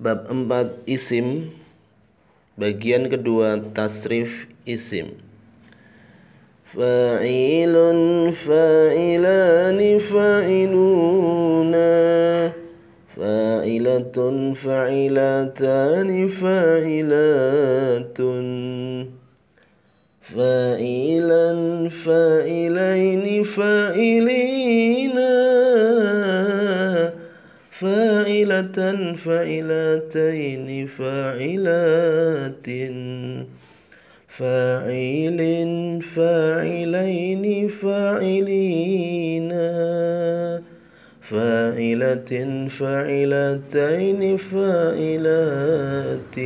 Bab 4 Isim. Bagian kedua Tasrif Isim. Fa'ilun fa'ilani fa'iluna. Fa'ilatun fa'ilatani fa'ilatun. Fa'ilan fa'ilaini fa'ilina فاعلة فاعلتين فاعلات فاعل فاعلين فاعلين فاعلة فاعلتين فاعلات